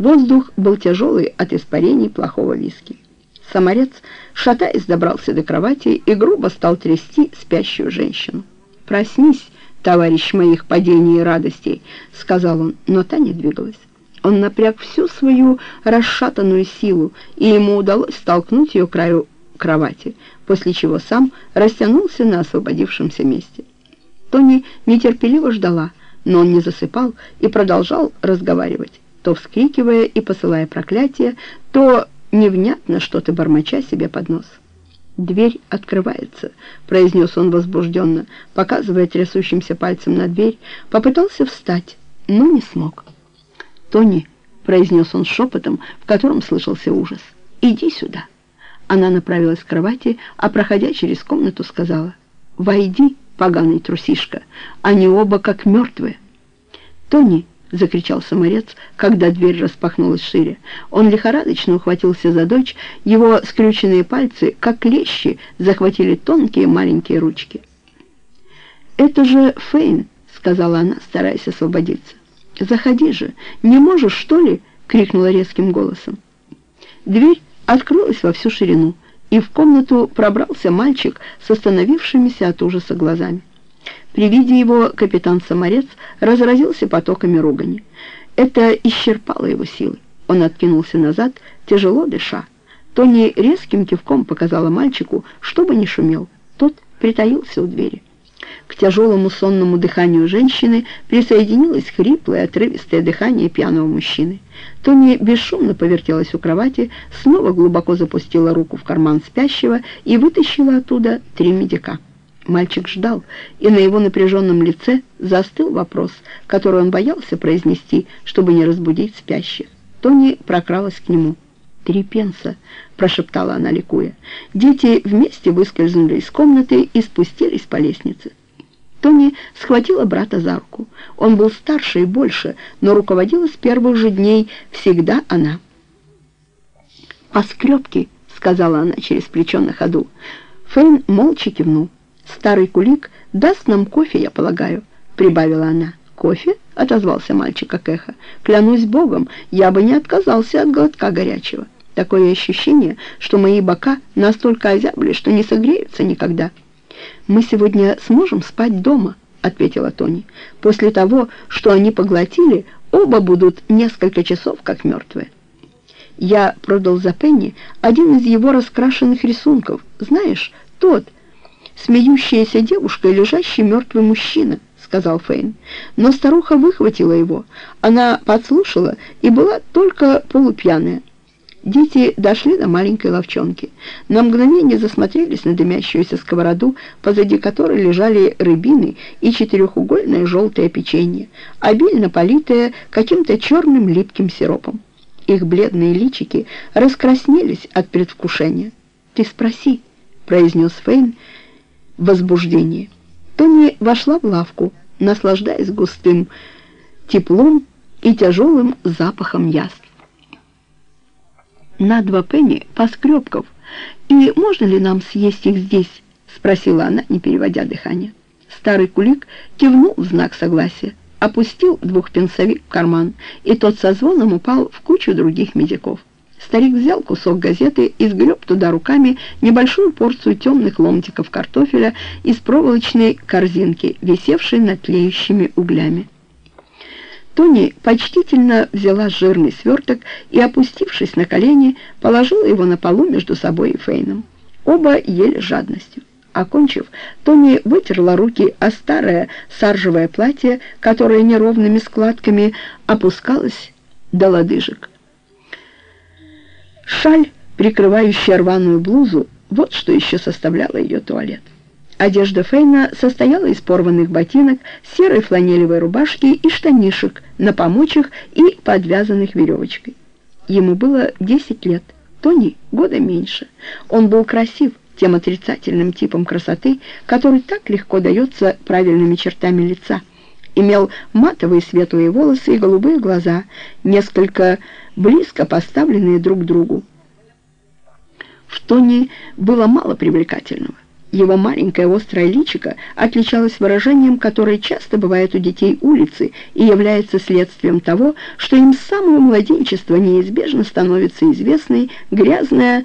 Воздух был тяжелый от испарений плохого виски. Саморец, шатаясь, добрался до кровати и грубо стал трясти спящую женщину. «Проснись, товарищ моих падений и радостей», — сказал он, но та не двигалась. Он напряг всю свою расшатанную силу, и ему удалось столкнуть ее к краю кровати, после чего сам растянулся на освободившемся месте. Тони нетерпеливо ждала, но он не засыпал и продолжал разговаривать, то вскрикивая и посылая проклятия, то невнятно что-то бормоча себе под нос. «Дверь открывается», — произнес он возбужденно, показывая трясущимся пальцем на дверь, попытался встать, но не смог. «Тони», — произнес он шепотом, в котором слышался ужас, — «иди сюда». Она направилась к кровати, а, проходя через комнату, сказала, «Войди, поганый трусишка, они оба как мертвые». «Тони», — закричал саморец, когда дверь распахнулась шире. Он лихорадочно ухватился за дочь, его скрюченные пальцы, как клещи, захватили тонкие маленькие ручки. «Это же Фейн», — сказала она, стараясь освободиться. «Заходи же! Не можешь, что ли?» — крикнула резким голосом. Дверь открылась во всю ширину, и в комнату пробрался мальчик с остановившимися от ужаса глазами. При виде его капитан Саморец разразился потоками ругани. Это исчерпало его силы. Он откинулся назад, тяжело дыша. Тони резким кивком показала мальчику, чтобы не шумел. Тот притаился у двери. К тяжелому сонному дыханию женщины присоединилось хриплое, отрывистое дыхание пьяного мужчины. Тони бесшумно повертелась у кровати, снова глубоко запустила руку в карман спящего и вытащила оттуда три медика. Мальчик ждал, и на его напряженном лице застыл вопрос, который он боялся произнести, чтобы не разбудить спящих. Тони прокралась к нему. «Три пенса», — прошептала она, ликуя. Дети вместе выскользнули из комнаты и спустились по лестнице. Тони схватила брата за руку. Он был старше и больше, но руководила с первых же дней всегда она. «Поскребки», — сказала она через плечо на ходу. Фейн молча кивнул. «Старый кулик даст нам кофе, я полагаю», — прибавила она. «Кофе?» — отозвался мальчик как эхо. «Клянусь богом, я бы не отказался от глотка горячего. Такое ощущение, что мои бока настолько озябли, что не согреются никогда». «Мы сегодня сможем спать дома», — ответила Тони. «После того, что они поглотили, оба будут несколько часов как мертвые». Я продал за Пенни один из его раскрашенных рисунков. Знаешь, тот, смеющаяся девушка и лежащий мертвый мужчина, сказал Фейн. Но старуха выхватила его. Она подслушала и была только полупьяная. Дети дошли до маленькой ловчонки. На мгновение засмотрелись на дымящуюся сковороду, позади которой лежали рыбины и четырехугольное желтое печенье, обильно политое каким-то черным липким сиропом. Их бледные личики раскраснелись от предвкушения. «Ты спроси», — произнес Фейн возбуждении. Тони вошла в лавку, наслаждаясь густым теплом и тяжелым запахом яств на два пенни поскребков. И можно ли нам съесть их здесь?» — спросила она, не переводя дыхание. Старый кулик кивнул в знак согласия, опустил двухпенсовик в карман, и тот со звоном упал в кучу других медиков. Старик взял кусок газеты и сгреб туда руками небольшую порцию темных ломтиков картофеля из проволочной корзинки, висевшей над тлеющими углями. Тони почтительно взяла жирный сверток и, опустившись на колени, положила его на полу между собой и Фейном. Оба ели жадностью. Окончив, Тони вытерла руки о старое саржевое платье, которое неровными складками опускалось до лодыжек. Шаль, прикрывающая рваную блузу, вот что еще составляло ее туалет. Одежда Фейна состояла из порванных ботинок, серой фланелевой рубашки и штанишек на помочах и подвязанных веревочкой. Ему было 10 лет, Тони года меньше. Он был красив, тем отрицательным типом красоты, который так легко дается правильными чертами лица. Имел матовые светлые волосы и голубые глаза, несколько близко поставленные друг к другу. В Тони было мало привлекательного. Его маленькое острое личико отличалось выражением, которое часто бывает у детей улицы и является следствием того, что им с самого младенчества неизбежно становится известной грязная